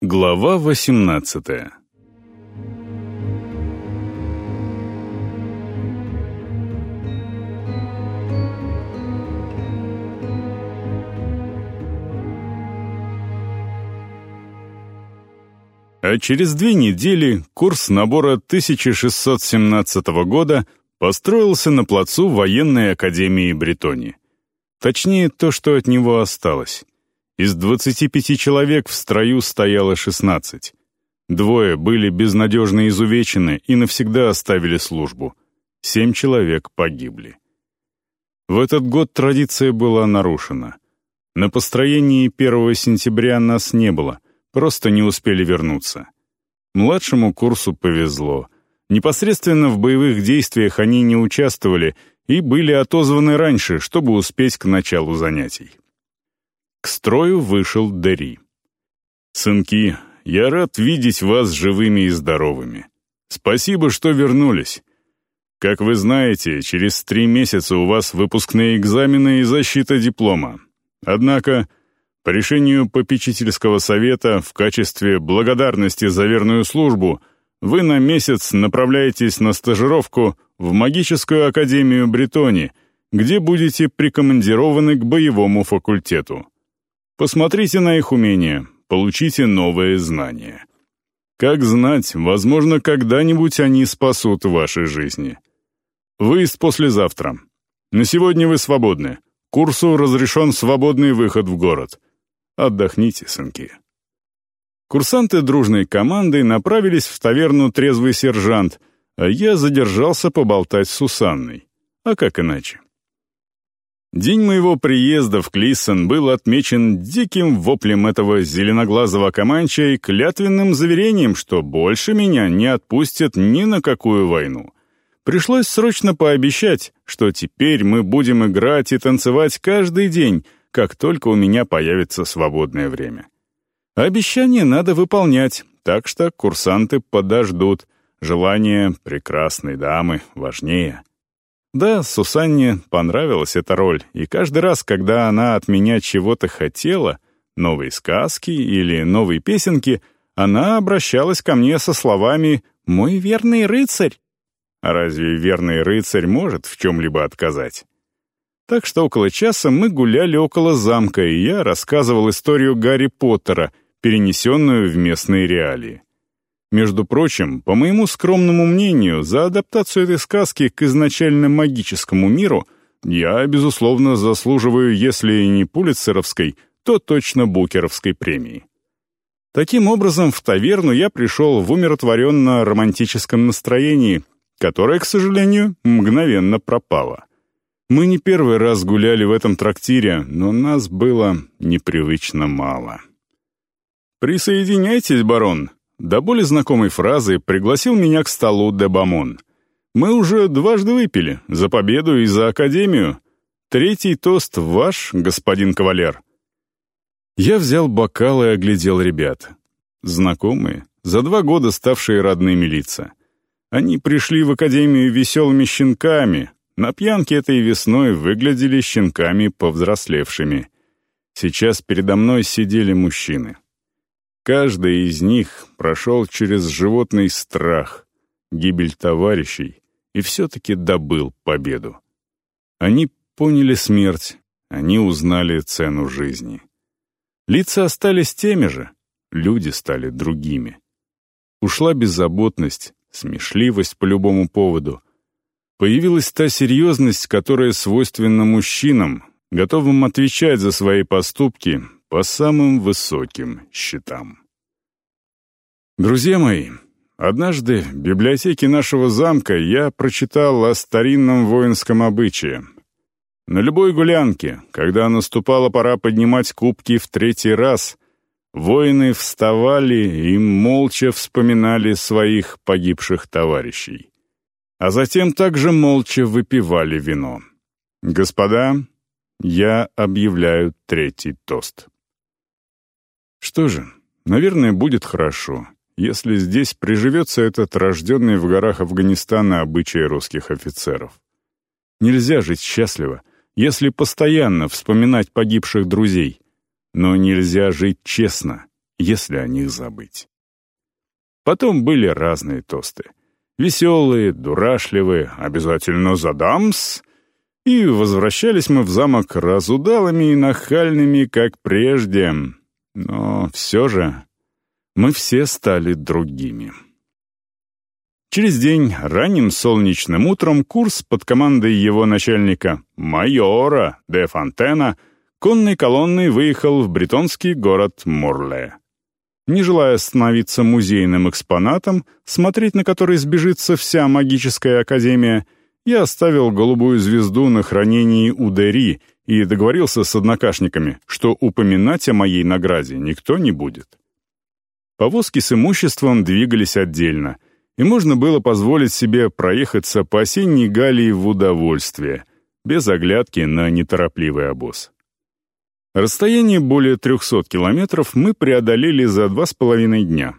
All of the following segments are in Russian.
Глава восемнадцатая А через две недели курс набора 1617 года построился на плацу военной академии Бретони. Точнее, то, что от него осталось. Из 25 человек в строю стояло 16. Двое были безнадежно изувечены и навсегда оставили службу. Семь человек погибли. В этот год традиция была нарушена. На построении 1 сентября нас не было, просто не успели вернуться. Младшему курсу повезло. Непосредственно в боевых действиях они не участвовали и были отозваны раньше, чтобы успеть к началу занятий. К строю вышел Дери. «Сынки, я рад видеть вас живыми и здоровыми. Спасибо, что вернулись. Как вы знаете, через три месяца у вас выпускные экзамены и защита диплома. Однако, по решению попечительского совета, в качестве благодарности за верную службу, вы на месяц направляетесь на стажировку в магическую академию Бретони, где будете прикомандированы к боевому факультету. Посмотрите на их умения, получите новые знания. Как знать, возможно, когда-нибудь они спасут ваши жизни. Выезд послезавтра. На сегодня вы свободны. Курсу разрешен свободный выход в город. Отдохните, сынки. Курсанты дружной командой направились в таверну «Трезвый сержант», а я задержался поболтать с Сусанной. А как иначе? День моего приезда в Клиссен был отмечен диким воплем этого зеленоглазого команча и клятвенным заверением, что больше меня не отпустят ни на какую войну. Пришлось срочно пообещать, что теперь мы будем играть и танцевать каждый день, как только у меня появится свободное время. Обещание надо выполнять, так что курсанты подождут. Желание прекрасной дамы важнее. Да, Сусанне понравилась эта роль, и каждый раз, когда она от меня чего-то хотела, новые сказки или новые песенки, она обращалась ко мне со словами «Мой верный рыцарь». А разве верный рыцарь может в чем-либо отказать? Так что около часа мы гуляли около замка, и я рассказывал историю Гарри Поттера, перенесенную в местные реалии. Между прочим, по моему скромному мнению, за адаптацию этой сказки к изначально магическому миру я, безусловно, заслуживаю, если не пулицеровской, то точно букеровской премии. Таким образом, в таверну я пришел в умиротворенно-романтическом настроении, которое, к сожалению, мгновенно пропало. Мы не первый раз гуляли в этом трактире, но нас было непривычно мало. «Присоединяйтесь, барон», до более знакомой фразы пригласил меня к столу Дебамон. «Мы уже дважды выпили, за победу и за Академию. Третий тост ваш, господин кавалер». Я взял бокал и оглядел ребят. Знакомые, за два года ставшие родными лица. Они пришли в Академию веселыми щенками, на пьянке этой весной выглядели щенками повзрослевшими. Сейчас передо мной сидели мужчины. Каждый из них прошел через животный страх, гибель товарищей и все-таки добыл победу. Они поняли смерть, они узнали цену жизни. Лица остались теми же, люди стали другими. Ушла беззаботность, смешливость по любому поводу. Появилась та серьезность, которая свойственна мужчинам, готовым отвечать за свои поступки, по самым высоким счетам. Друзья мои, однажды в библиотеке нашего замка я прочитал о старинном воинском обычае. На любой гулянке, когда наступала пора поднимать кубки в третий раз, воины вставали и молча вспоминали своих погибших товарищей. А затем также молча выпивали вино. Господа, я объявляю третий тост. Что же, наверное, будет хорошо, если здесь приживется этот рожденный в горах Афганистана обычай русских офицеров. Нельзя жить счастливо, если постоянно вспоминать погибших друзей, но нельзя жить честно, если о них забыть. Потом были разные тосты. Веселые, дурашливые, обязательно задамс. И возвращались мы в замок разудалыми и нахальными, как прежде. Но все же мы все стали другими. Через день, ранним солнечным утром, курс под командой его начальника, майора де Фонтена, конной колонной выехал в бретонский город Морле. Не желая становиться музейным экспонатом, смотреть на который сбежится вся магическая академия, я оставил голубую звезду на хранении у Дери и договорился с однокашниками, что упоминать о моей награде никто не будет. Повозки с имуществом двигались отдельно — и можно было позволить себе проехаться по осенней Галлии в удовольствие, без оглядки на неторопливый обоз. Расстояние более 300 километров мы преодолели за два с половиной дня.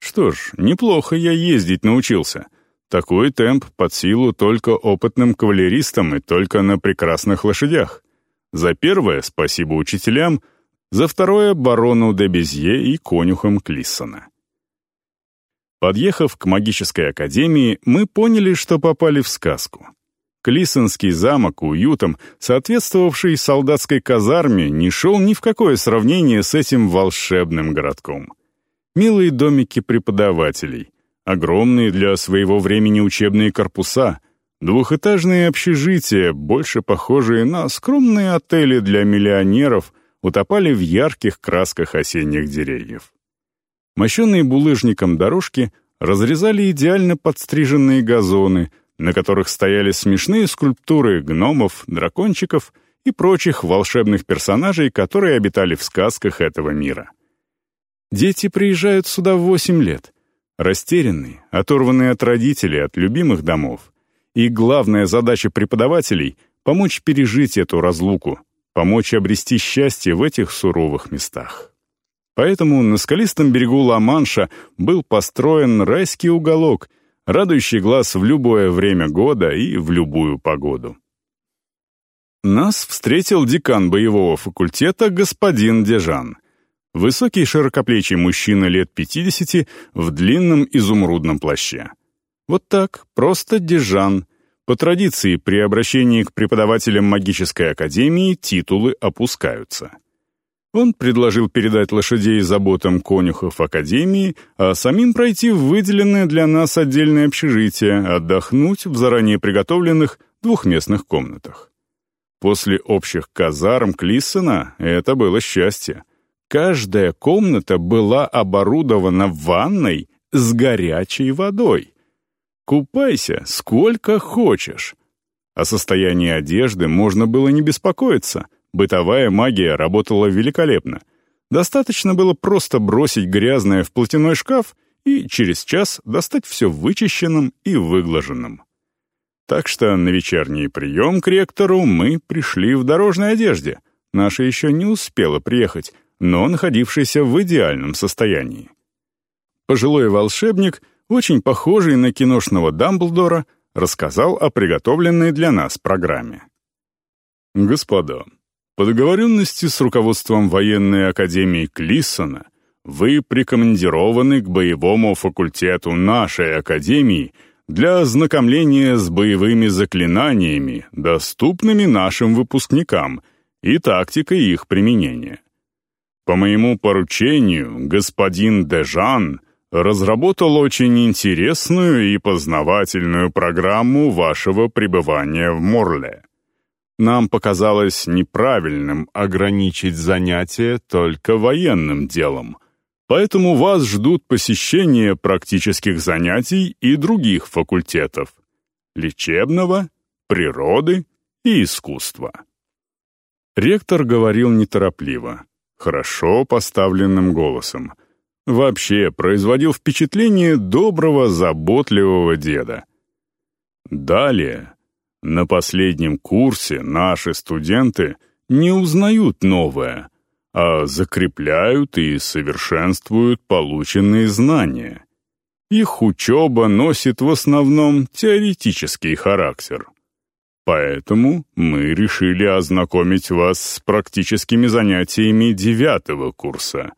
Что ж, неплохо я ездить научился. Такой темп под силу только опытным кавалеристам и только на прекрасных лошадях. За первое — спасибо учителям, за второе — барону де Безье и конюхам Клиссона. Подъехав к магической академии, мы поняли, что попали в сказку. Клисонский замок уютом, соответствовавший солдатской казарме, не шел ни в какое сравнение с этим волшебным городком. Милые домики преподавателей, огромные для своего времени учебные корпуса, двухэтажные общежития, больше похожие на скромные отели для миллионеров, утопали в ярких красках осенних деревьев. Мощенные булыжником дорожки разрезали идеально подстриженные газоны, на которых стояли смешные скульптуры гномов, дракончиков и прочих волшебных персонажей, которые обитали в сказках этого мира. Дети приезжают сюда в восемь лет, растерянные, оторванные от родителей, от любимых домов. И главная задача преподавателей — помочь пережить эту разлуку, помочь обрести счастье в этих суровых местах. Поэтому на скалистом берегу Ла-Манша был построен райский уголок, радующий глаз в любое время года и в любую погоду. Нас встретил декан боевого факультета господин Дежан. Высокий широкоплечий мужчина лет 50 в длинном изумрудном плаще. Вот так, просто Дежан. По традиции, при обращении к преподавателям магической академии титулы опускаются. Он предложил передать лошадей заботам конюхов Академии, а самим пройти в выделенное для нас отдельное общежитие, отдохнуть в заранее приготовленных двухместных комнатах. После общих казарм Клиссона это было счастье. Каждая комната была оборудована ванной с горячей водой. Купайся сколько хочешь. О состоянии одежды можно было не беспокоиться — Бытовая магия работала великолепно. Достаточно было просто бросить грязное в платяной шкаф и через час достать все вычищенным и выглаженным. Так что на вечерний прием к ректору мы пришли в дорожной одежде. Наша еще не успела приехать, но находившаяся в идеальном состоянии. Пожилой волшебник, очень похожий на киношного Дамблдора, рассказал о приготовленной для нас программе. «Господа, по договоренности с руководством военной академии Клиссона вы прикомандированы к боевому факультету нашей академии для ознакомления с боевыми заклинаниями, доступными нашим выпускникам, и тактикой их применения. По моему поручению, господин Дежан разработал очень интересную и познавательную программу вашего пребывания в Морле нам показалось неправильным ограничить занятия только военным делом. Поэтому вас ждут посещения практических занятий и других факультетов — лечебного, природы и искусства. Ректор говорил неторопливо, хорошо поставленным голосом. Вообще производил впечатление доброго, заботливого деда. Далее на последнем курсе наши студенты не узнают новое, а закрепляют и совершенствуют полученные знания. Их учеба носит в основном теоретический характер. Поэтому мы решили ознакомить вас с практическими занятиями девятого курса.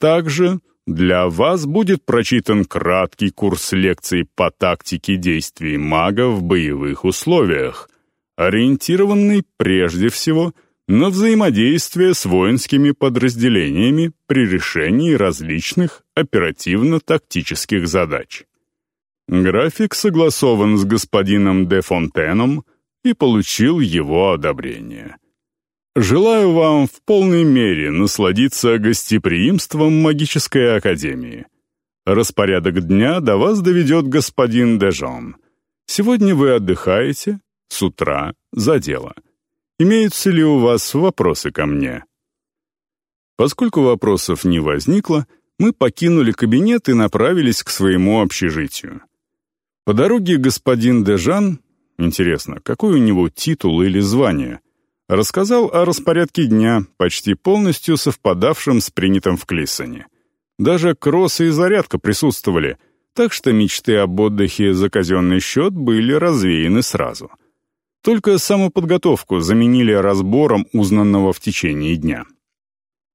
также для вас будет прочитан краткий курс лекций по тактике действий мага в боевых условиях, ориентированный прежде всего на взаимодействие с воинскими подразделениями при решении различных оперативно-тактических задач. График согласован с господином де Фонтеном и получил его одобрение. Желаю вам в полной мере насладиться гостеприимством магической академии. Распорядок дня до вас доведет господин Дежон. Сегодня вы отдыхаете, с утра за дело. Имеются ли у вас вопросы ко мне? Поскольку вопросов не возникло, мы покинули кабинет и направились к своему общежитию. По дороге господин Дежан, интересно, какой у него титул или звание, рассказал о распорядке дня, почти полностью совпадавшем с принятым в Клиссоне. Даже кроссы и зарядка присутствовали, так что мечты об отдыхе за казенный счет были развеяны сразу. Только самоподготовку заменили разбором узнанного в течение дня.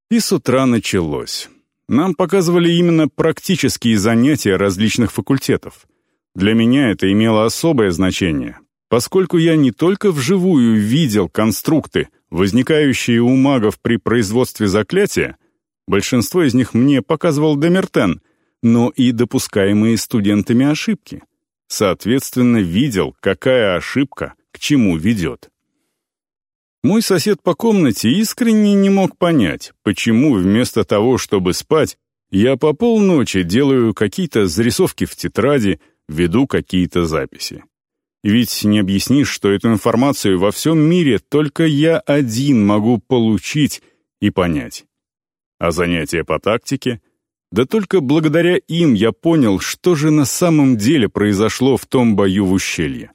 И с утра началось. Нам показывали именно практические занятия различных факультетов — для меня это имело особое значение, поскольку я не только вживую видел конструкты, возникающие у магов при производстве заклятия, большинство из них мне показывал Демертен, но и допускаемые студентами ошибки. Соответственно, видел, какая ошибка к чему ведет. Мой сосед по комнате искренне не мог понять, почему вместо того, чтобы спать, я по полночи делаю какие-то зарисовки в тетради, веду какие-то записи. Ведь не объяснишь, что эту информацию во всем мире только я один могу получить и понять. А занятия по тактике? Да только благодаря им я понял, что же на самом деле произошло в том бою в ущелье.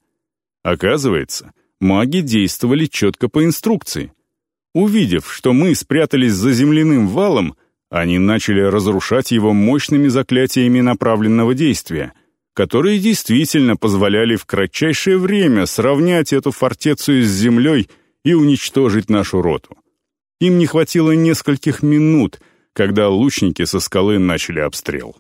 Оказывается, маги действовали четко по инструкции. Увидев, что мы спрятались за земляным валом, они начали разрушать его мощными заклятиями направленного действия — которые действительно позволяли в кратчайшее время сравнять эту фортецу с землей и уничтожить нашу роту. Им не хватило нескольких минут, когда лучники со скалы начали обстрел.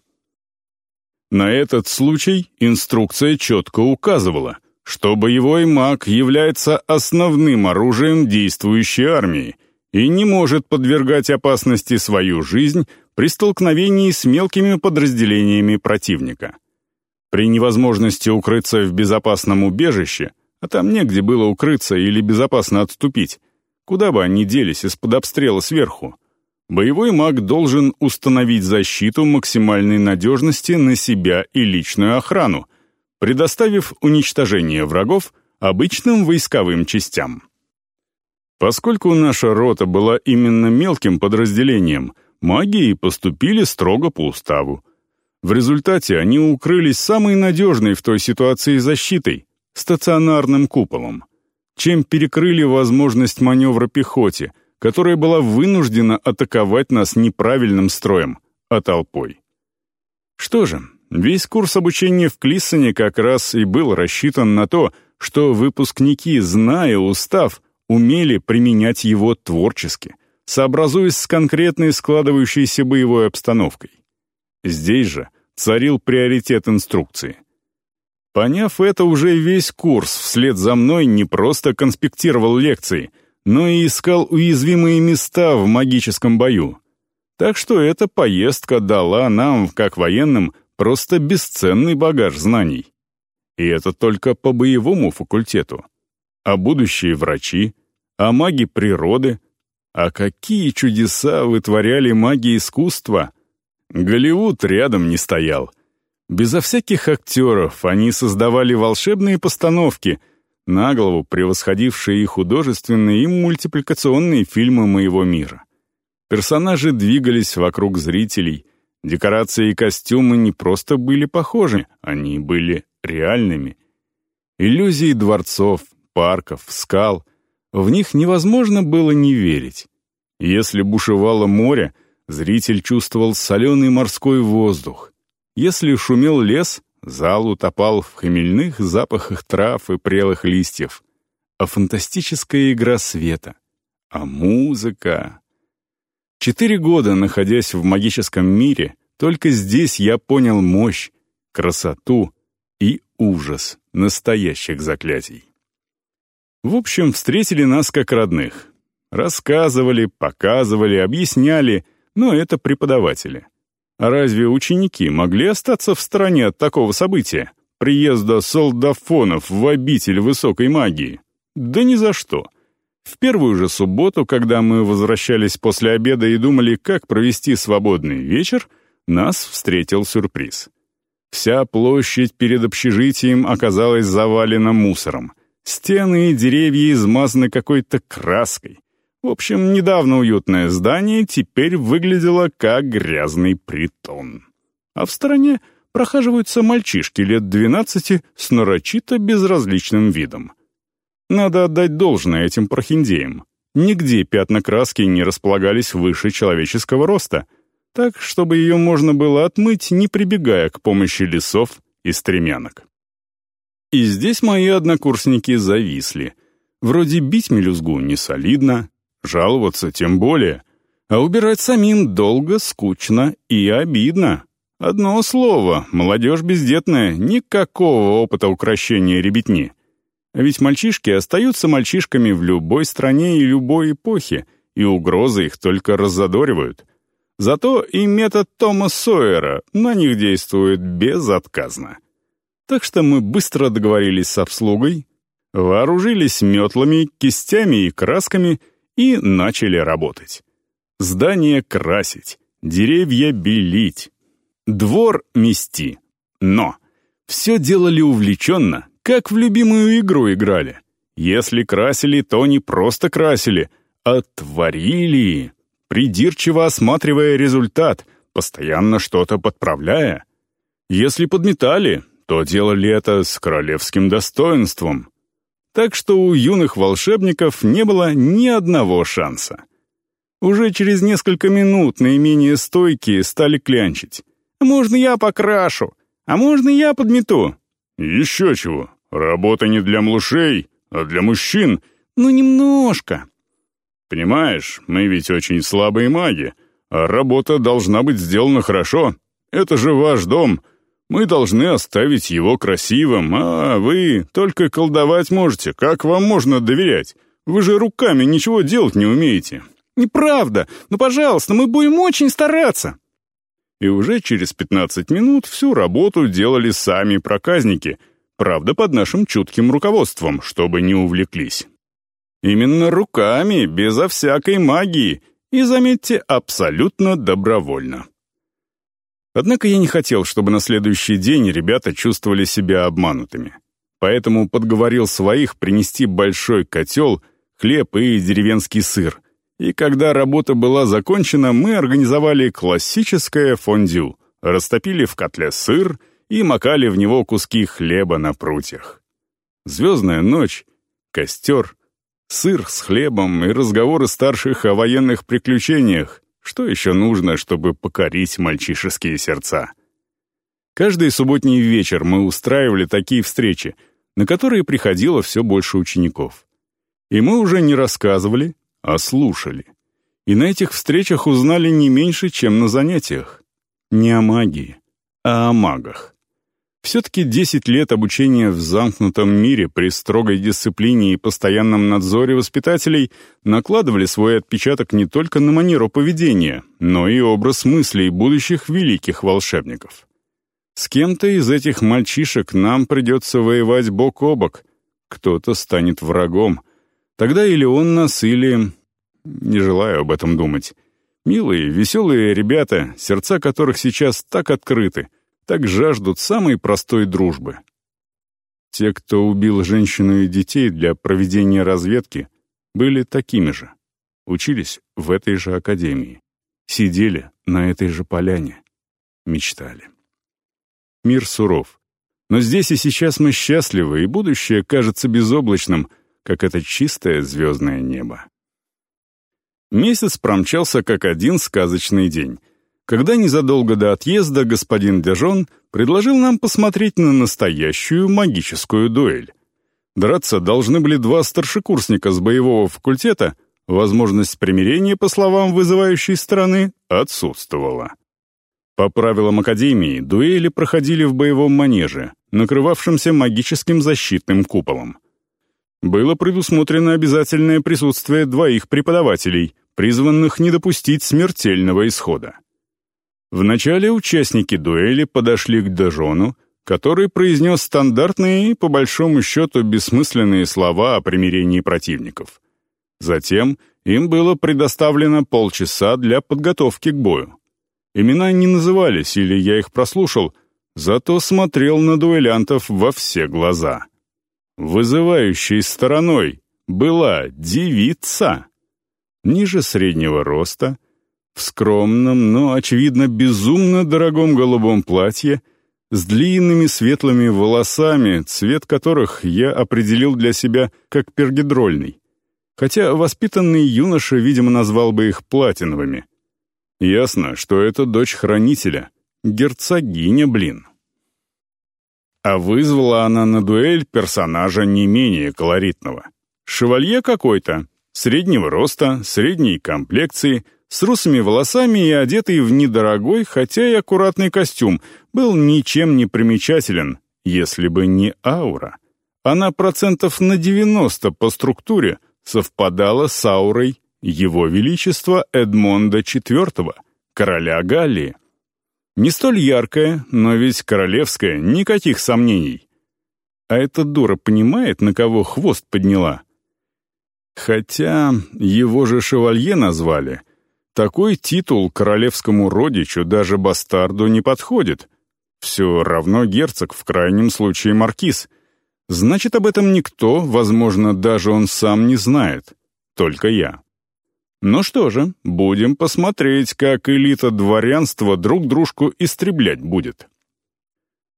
На этот случай инструкция четко указывала, что боевой маг является основным оружием действующей армии и не может подвергать опасности свою жизнь при столкновении с мелкими подразделениями противника. При невозможности укрыться в безопасном убежище, а там негде было укрыться или безопасно отступить, куда бы они делись из-под обстрела сверху, боевой маг должен установить защиту максимальной надежности на себя и личную охрану, предоставив уничтожение врагов обычным войсковым частям. Поскольку наша рота была именно мелким подразделением, маги поступили строго по уставу. В результате они укрылись самой надежной в той ситуации защитой — стационарным куполом, чем перекрыли возможность маневра пехоте, которая была вынуждена атаковать нас неправильным строем, а толпой. Что же, весь курс обучения в Клиссоне как раз и был рассчитан на то, что выпускники, зная устав, умели применять его творчески, сообразуясь с конкретной складывающейся боевой обстановкой. Здесь же царил приоритет инструкции. Поняв это, уже весь курс вслед за мной не просто конспектировал лекции, но и искал уязвимые места в магическом бою. Так что эта поездка дала нам, как военным, просто бесценный багаж знаний. И это только по боевому факультету. А будущие врачи, а маги природы, а какие чудеса вытворяли маги искусства — Голливуд рядом не стоял. Безо всяких актеров они создавали волшебные постановки, на голову превосходившие и художественные, и мультипликационные фильмы моего мира. Персонажи двигались вокруг зрителей, декорации и костюмы не просто были похожи, они были реальными. Иллюзии дворцов, парков, скал — в них невозможно было не верить. Если бушевало море — Зритель чувствовал соленый морской воздух. Если шумел лес, зал утопал в хмельных запахах трав и прелых листьев. А фантастическая игра света. А музыка... Четыре года, находясь в магическом мире, только здесь я понял мощь, красоту и ужас настоящих заклятий. В общем, встретили нас как родных. Рассказывали, показывали, объясняли, но это преподаватели. А разве ученики могли остаться в стороне от такого события? Приезда солдафонов в обитель высокой магии? Да ни за что. В первую же субботу, когда мы возвращались после обеда и думали, как провести свободный вечер, нас встретил сюрприз. Вся площадь перед общежитием оказалась завалена мусором. Стены и деревья измазаны какой-то краской. В общем, недавно уютное здание теперь выглядело как грязный притон. А в стороне прохаживаются мальчишки лет двенадцати с нарочито безразличным видом. Надо отдать должное этим прохиндеям. Нигде пятна краски не располагались выше человеческого роста, так, чтобы ее можно было отмыть, не прибегая к помощи лесов и стремянок. И здесь мои однокурсники зависли. Вроде бить мелюзгу не солидно, жаловаться тем более, а убирать самим долго, скучно и обидно. Одно слово, молодежь бездетная, никакого опыта украшения ребятни. А ведь мальчишки остаются мальчишками в любой стране и любой эпохе, и угрозы их только раззадоривают. Зато и метод Тома Сойера на них действует безотказно. Так что мы быстро договорились с обслугой, вооружились метлами, кистями и красками и начали работать. Здание красить, деревья белить, двор мести. Но все делали увлеченно, как в любимую игру играли. Если красили, то не просто красили, а творили, придирчиво осматривая результат, постоянно что-то подправляя. Если подметали, то делали это с королевским достоинством. Так что у юных волшебников не было ни одного шанса. Уже через несколько минут наименее стойкие стали клянчить. «Можно я покрашу? А можно я подмету?» «Еще чего. Работа не для млушей, а для мужчин». «Ну, немножко». «Понимаешь, мы ведь очень слабые маги, а работа должна быть сделана хорошо. Это же ваш дом. Мы должны оставить его красивым, а вы только колдовать можете. Как вам можно доверять? Вы же руками ничего делать не умеете». «Неправда. Ну, пожалуйста, мы будем очень стараться» и уже через 15 минут всю работу делали сами проказники, правда, под нашим чутким руководством, чтобы не увлеклись. Именно руками, безо всякой магии, и, заметьте, абсолютно добровольно. Однако я не хотел, чтобы на следующий день ребята чувствовали себя обманутыми. Поэтому подговорил своих принести большой котел, хлеб и деревенский сыр, и когда работа была закончена, мы организовали классическое фондю, растопили в котле сыр и макали в него куски хлеба на прутьях. Звездная ночь, костер, сыр с хлебом и разговоры старших о военных приключениях. Что еще нужно, чтобы покорить мальчишеские сердца? Каждый субботний вечер мы устраивали такие встречи, на которые приходило все больше учеников. И мы уже не рассказывали, а слушали. И на этих встречах узнали не меньше, чем на занятиях. Не о магии, а о магах. Все-таки 10 лет обучения в замкнутом мире при строгой дисциплине и постоянном надзоре воспитателей накладывали свой отпечаток не только на манеру поведения, но и образ мыслей будущих великих волшебников. С кем-то из этих мальчишек нам придется воевать бок о бок. Кто-то станет врагом — Тогда или он нас, или... Не желаю об этом думать. Милые, веселые ребята, сердца которых сейчас так открыты, так жаждут самой простой дружбы. Те, кто убил женщину и детей для проведения разведки, были такими же. Учились в этой же академии. Сидели на этой же поляне. Мечтали. Мир суров. Но здесь и сейчас мы счастливы, и будущее кажется безоблачным — как это чистое звездное небо. Месяц промчался как один сказочный день, когда незадолго до отъезда господин Дежон предложил нам посмотреть на настоящую магическую дуэль. Драться должны были два старшекурсника с боевого факультета, возможность примирения, по словам вызывающей стороны, отсутствовала. По правилам Академии, дуэли проходили в боевом манеже, накрывавшемся магическим защитным куполом. Было предусмотрено обязательное присутствие двоих преподавателей, призванных не допустить смертельного исхода. Вначале участники дуэли подошли к Дежону, который произнес стандартные и, по большому счету, бессмысленные слова о примирении противников. Затем им было предоставлено полчаса для подготовки к бою. Имена не назывались, или я их прослушал, зато смотрел на дуэлянтов во все глаза. Вызывающей стороной была девица. Ниже среднего роста, в скромном, но, очевидно, безумно дорогом голубом платье, с длинными светлыми волосами, цвет которых я определил для себя как пергидрольный. Хотя воспитанный юноша, видимо, назвал бы их платиновыми — Ясно, что это дочь хранителя. Герцогиня, блин. А вызвала она на дуэль персонажа не менее колоритного. Шевалье какой-то, среднего роста, средней комплекции, с русыми волосами и одетый в недорогой, хотя и аккуратный костюм, был ничем не примечателен, если бы не аура. Она процентов на 90 по структуре совпадала с аурой его Величество Эдмонда IV, короля Галлии. Не столь яркая, но ведь королевская, никаких сомнений. А эта дура понимает, на кого хвост подняла? Хотя его же шевалье назвали. Такой титул королевскому родичу, даже бастарду, не подходит. Все равно герцог, в крайнем случае маркиз. Значит, об этом никто, возможно, даже он сам не знает. Только я. Ну что же, будем посмотреть, как элита дворянства друг дружку истреблять будет.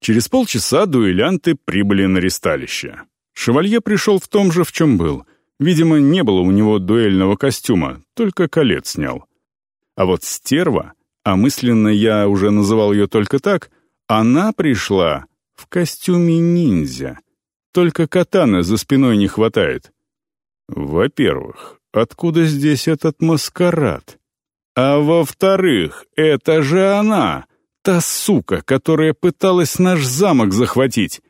Через полчаса дуэлянты прибыли на ристалище. Шевалье пришел в том же, в чем был. Видимо, не было у него дуэльного костюма, только колец снял. А вот стерва, а мысленно я уже называл ее только так, она пришла в костюме ниндзя. Только катана за спиной не хватает. Во-первых, Откуда здесь этот маскарад? А во-вторых, это же она, та сука, которая пыталась наш замок захватить.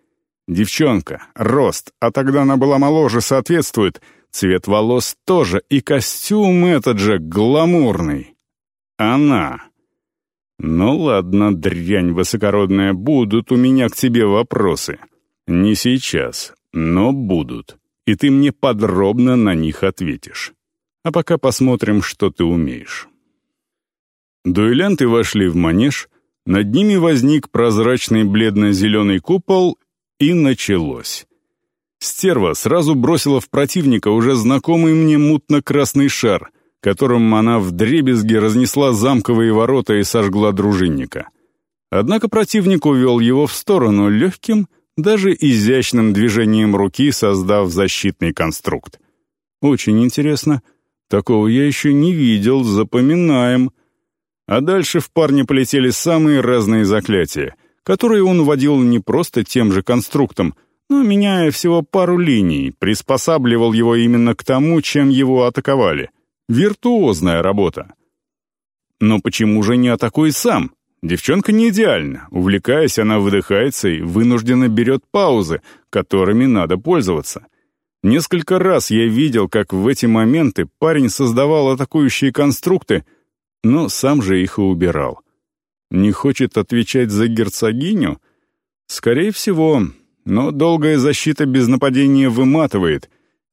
Девчонка, рост, а тогда она была моложе, соответствует. Цвет волос тоже, и костюм этот же гламурный. Она. Ну ладно, дрянь высокородная, будут у меня к тебе вопросы. Не сейчас, но будут и ты мне подробно на них ответишь. А пока посмотрим, что ты умеешь». Дуэлянты вошли в манеж, над ними возник прозрачный бледно-зеленый купол, и началось. Стерва сразу бросила в противника уже знакомый мне мутно-красный шар, которым она вдребезги разнесла замковые ворота и сожгла дружинника. Однако противник увел его в сторону легким, даже изящным движением руки создав защитный конструкт. Очень интересно. Такого я еще не видел, запоминаем. А дальше в парне полетели самые разные заклятия, которые он вводил не просто тем же конструктом, но, меняя всего пару линий, приспосабливал его именно к тому, чем его атаковали. Виртуозная работа. Но почему же не атакуй сам? Девчонка не идеальна. Увлекаясь, она выдыхается и вынужденно берет паузы, которыми надо пользоваться. Несколько раз я видел, как в эти моменты парень создавал атакующие конструкты, но сам же их и убирал. Не хочет отвечать за герцогиню? Скорее всего, но долгая защита без нападения выматывает,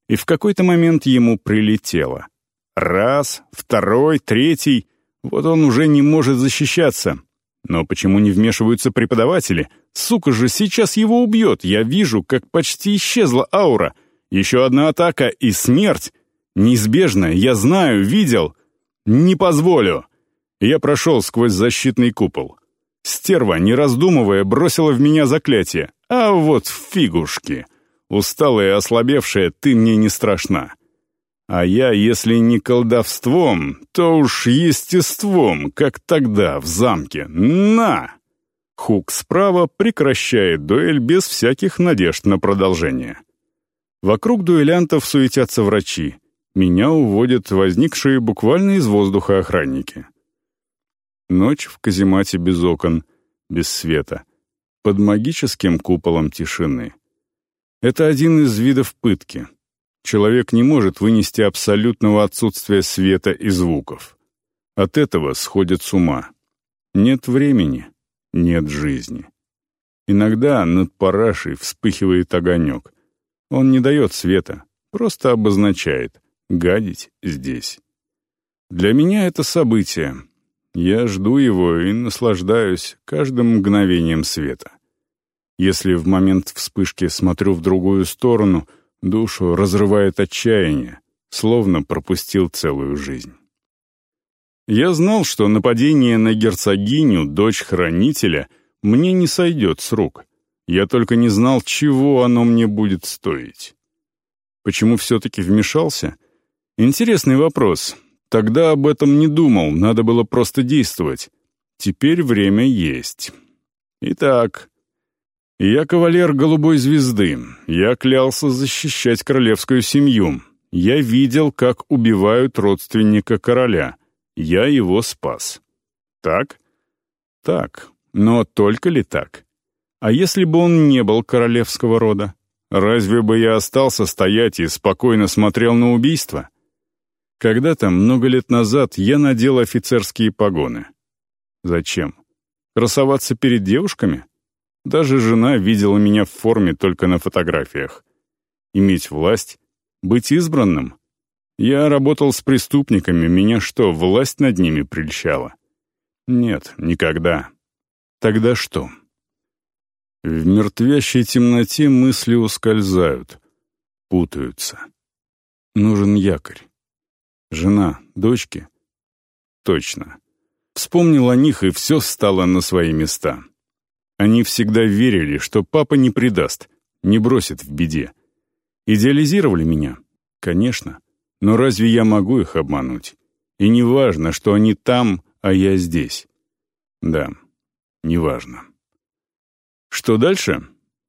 и в какой-то момент ему прилетело. Раз, второй, третий — вот он уже не может защищаться, но почему не вмешиваются преподаватели? Сука же сейчас его убьет. Я вижу, как почти исчезла аура. Еще одна атака и смерть. Неизбежно, я знаю, видел. Не позволю. Я прошел сквозь защитный купол. Стерва, не раздумывая, бросила в меня заклятие. А вот фигушки. Усталая ослабевшая, ты мне не страшна. А я, если не колдовством, то уж естеством, как тогда в замке. На! Хук справа прекращает дуэль без всяких надежд на продолжение. Вокруг дуэлянтов суетятся врачи. меня уводят возникшие буквально из воздуха охранники. Ночь в каземате без окон, без света, под магическим куполом тишины. Это один из видов пытки. Человек не может вынести абсолютного отсутствия света и звуков. От этого сходит с ума. Нет времени, нет жизни. Иногда над парашей вспыхивает огонек. Он не дает света, просто обозначает «гадить здесь». Для меня это событие. Я жду его и наслаждаюсь каждым мгновением света. Если в момент вспышки смотрю в другую сторону, душу разрывает отчаяние, словно пропустил целую жизнь. Я знал, что нападение на герцогиню, дочь хранителя — мне не сойдет с рук. Я только не знал, чего оно мне будет стоить. Почему все-таки вмешался? Интересный вопрос. Тогда об этом не думал, надо было просто действовать. Теперь время есть. Итак, я кавалер голубой звезды. Я клялся защищать королевскую семью. Я видел, как убивают родственника короля. Я его спас. Так? Так. Но только ли так? А если бы он не был королевского рода? Разве бы я остался стоять и спокойно смотрел на убийство? Когда-то, много лет назад, я надел офицерские погоны. Зачем? Красоваться перед девушками? Даже жена видела меня в форме только на фотографиях. Иметь власть? Быть избранным? Я работал с преступниками, меня что, власть над ними прельщала? Нет, никогда. Тогда что? В мертвящей темноте мысли ускользают, путаются. Нужен якорь. Жена, дочки? Точно. Вспомнил о них, и все стало на свои места. Они всегда верили, что папа не предаст, не бросит в беде. Идеализировали меня? Конечно. Но разве я могу их обмануть? И не важно, что они там, а я здесь. Да, неважно. Что дальше?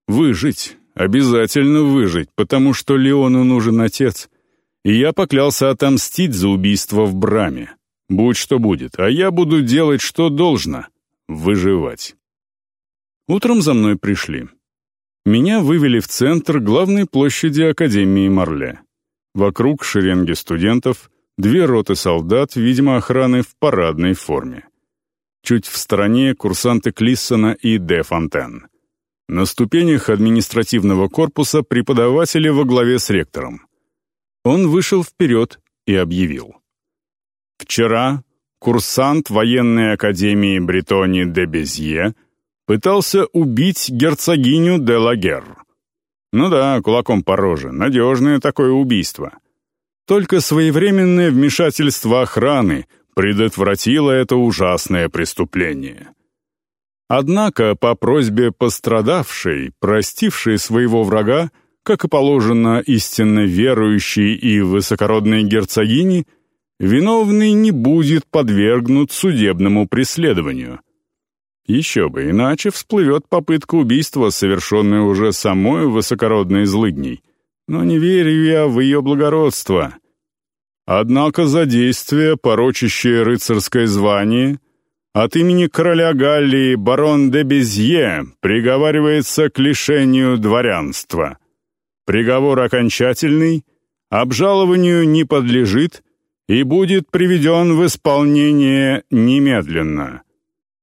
Выжить. Обязательно выжить, потому что Леону нужен отец. И я поклялся отомстить за убийство в Браме. Будь что будет, а я буду делать, что должно. Выживать. Утром за мной пришли. Меня вывели в центр главной площади Академии Марле. Вокруг шеренги студентов, две роты солдат, видимо, охраны в парадной форме. Чуть в стороне курсанты Клиссона и Де Фонтен. На ступенях административного корпуса преподаватели во главе с ректором. Он вышел вперед и объявил. Вчера курсант военной академии Бретони де Безье пытался убить герцогиню де Лагер. Ну да, кулаком по роже, надежное такое убийство. Только своевременное вмешательство охраны предотвратила это ужасное преступление. Однако по просьбе пострадавшей, простившей своего врага, как и положено истинно верующей и высокородной герцогине, виновный не будет подвергнут судебному преследованию. Еще бы, иначе всплывет попытка убийства, совершенная уже самой высокородной злыдней. Но не верю я в ее благородство — Однако за действие, порочащее рыцарское звание, от имени короля Галлии барон де Безье приговаривается к лишению дворянства. Приговор окончательный, обжалованию не подлежит и будет приведен в исполнение немедленно.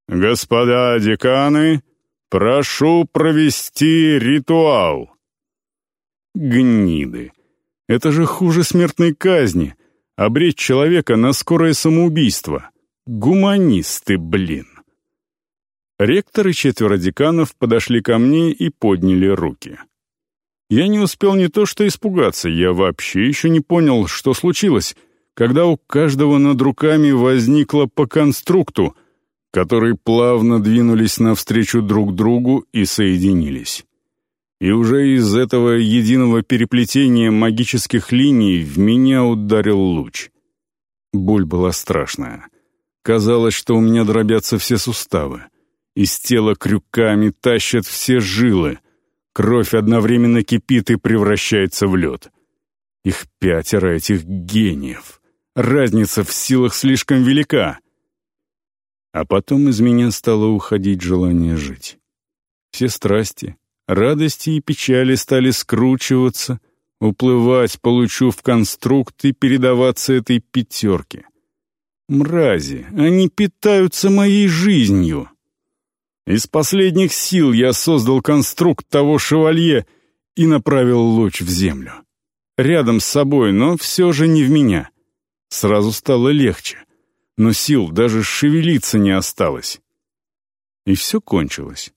Господа деканы, прошу провести ритуал. Гниды. Это же хуже смертной казни — обречь человека на скорое самоубийство. Гуманисты, блин. Ректор и четверо деканов подошли ко мне и подняли руки. Я не успел не то что испугаться, я вообще еще не понял, что случилось, когда у каждого над руками возникло по конструкту, которые плавно двинулись навстречу друг другу и соединились. И уже из этого единого переплетения магических линий в меня ударил луч. Боль была страшная. Казалось, что у меня дробятся все суставы. Из тела крюками тащат все жилы. Кровь одновременно кипит и превращается в лед. Их пятеро, этих гениев. Разница в силах слишком велика. А потом из меня стало уходить желание жить. Все страсти, радости и печали стали скручиваться, уплывать, получу в конструкт и передаваться этой пятерке. Мрази, они питаются моей жизнью. Из последних сил я создал конструкт того шевалье и направил луч в землю. Рядом с собой, но все же не в меня. Сразу стало легче, но сил даже шевелиться не осталось. И все кончилось.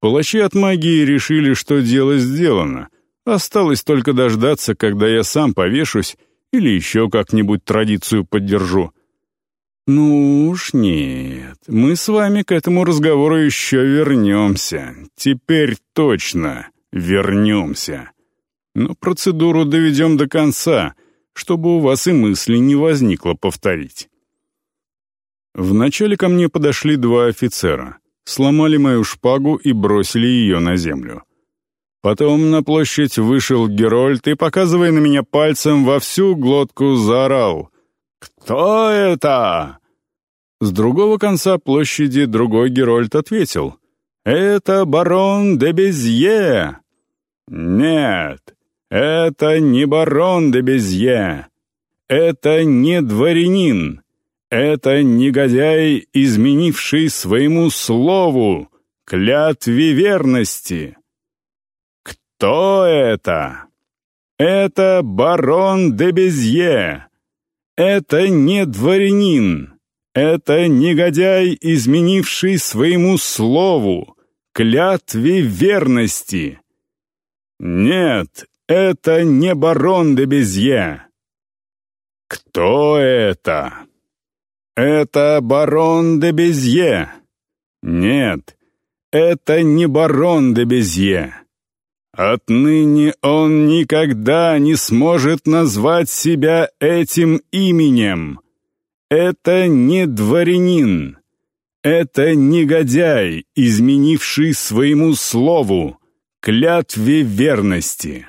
Палачи от магии решили, что дело сделано. Осталось только дождаться, когда я сам повешусь или еще как-нибудь традицию поддержу. «Ну уж нет, мы с вами к этому разговору еще вернемся. Теперь точно вернемся. Но процедуру доведем до конца, чтобы у вас и мысли не возникло повторить». Вначале ко мне подошли два офицера, сломали мою шпагу и бросили ее на землю. Потом на площадь вышел Герольд и, показывая на меня пальцем, во всю глотку заорал. «Кто это?» С другого конца площади другой Герольд ответил. «Это барон де Безье!» «Нет, это не барон де Безье. Это не дворянин. Это негодяй, изменивший своему слову, клятве верности». «Кто это?» «Это барон де Безье. Это не дворянин. Это негодяй, изменивший своему слову, клятве верности. Нет, это не барон де Безье. Кто это? Это барон де Безье. Нет, это не барон де Безье. Отныне он никогда не сможет назвать себя этим именем. Это не дворянин. Это негодяй, изменивший своему слову, клятве верности.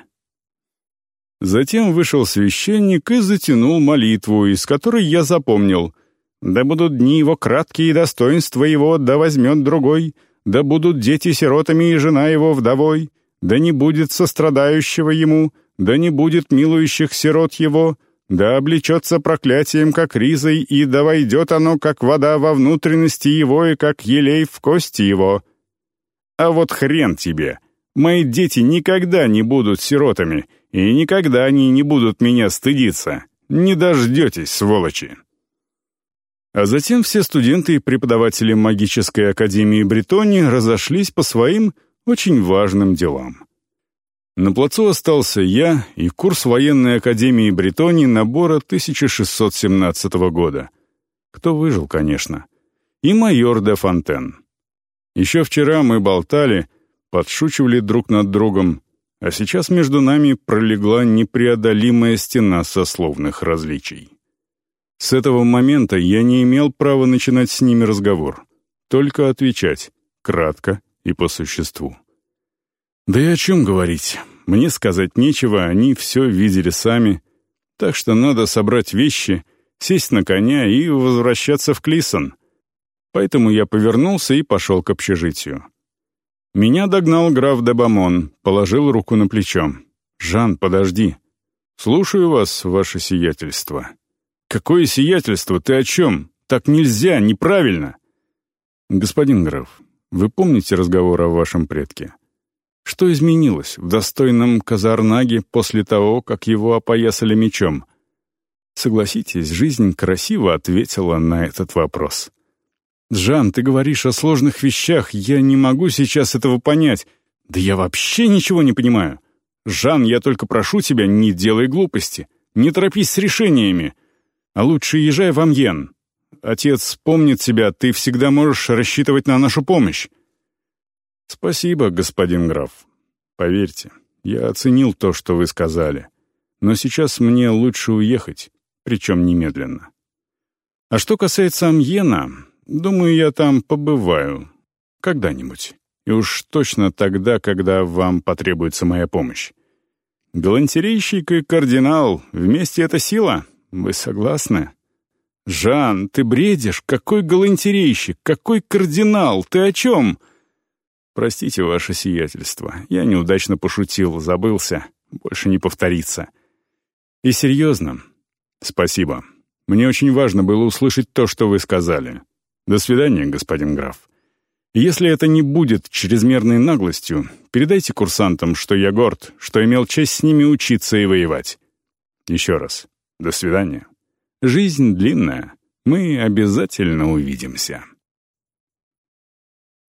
Затем вышел священник и затянул молитву, из которой я запомнил «Да будут дни его краткие, и достоинства его, да возьмет другой, да будут дети сиротами и жена его вдовой, да не будет сострадающего ему, да не будет милующих сирот его, да облечется проклятием, как ризой, и да войдет оно, как вода во внутренности его и как елей в кости его. А вот хрен тебе! Мои дети никогда не будут сиротами, и никогда они не будут меня стыдиться. Не дождетесь, сволочи!» А затем все студенты и преподаватели магической академии Бретонии разошлись по своим очень важным делам. На плацу остался я и курс военной академии Бретонии набора 1617 года. Кто выжил, конечно. И майор де Фонтен. Еще вчера мы болтали, подшучивали друг над другом, а сейчас между нами пролегла непреодолимая стена сословных различий. С этого момента я не имел права начинать с ними разговор, только отвечать, кратко и по существу. Да и о чем говорить? Мне сказать нечего, они все видели сами. Так что надо собрать вещи, сесть на коня и возвращаться в Клисон. Поэтому я повернулся и пошел к общежитию. Меня догнал граф Дебамон, положил руку на плечо. «Жан, подожди. Слушаю вас, ваше сиятельство». «Какое сиятельство? Ты о чем? Так нельзя, неправильно!» «Господин граф, вы помните разговор о вашем предке? Что изменилось в достойном Казарнаге после того, как его опоясали мечом? Согласитесь, жизнь красиво ответила на этот вопрос. «Жан, ты говоришь о сложных вещах, я не могу сейчас этого понять. Да я вообще ничего не понимаю. Жан, я только прошу тебя, не делай глупости, не торопись с решениями. А лучше езжай в Амьен. Отец помнит тебя, ты всегда можешь рассчитывать на нашу помощь. «Спасибо, господин граф. Поверьте, я оценил то, что вы сказали. Но сейчас мне лучше уехать, причем немедленно. А что касается Амьена, думаю, я там побываю. Когда-нибудь. И уж точно тогда, когда вам потребуется моя помощь. Галантерейщик и кардинал, вместе это сила? Вы согласны? «Жан, ты бредишь? Какой галантерейщик? Какой кардинал? Ты о чем?» «Простите, ваше сиятельство, я неудачно пошутил, забылся. Больше не повторится». «И серьезно? Спасибо. Мне очень важно было услышать то, что вы сказали. До свидания, господин граф. Если это не будет чрезмерной наглостью, передайте курсантам, что я горд, что имел честь с ними учиться и воевать. Еще раз, до свидания». Жизнь длинная. Мы обязательно увидимся.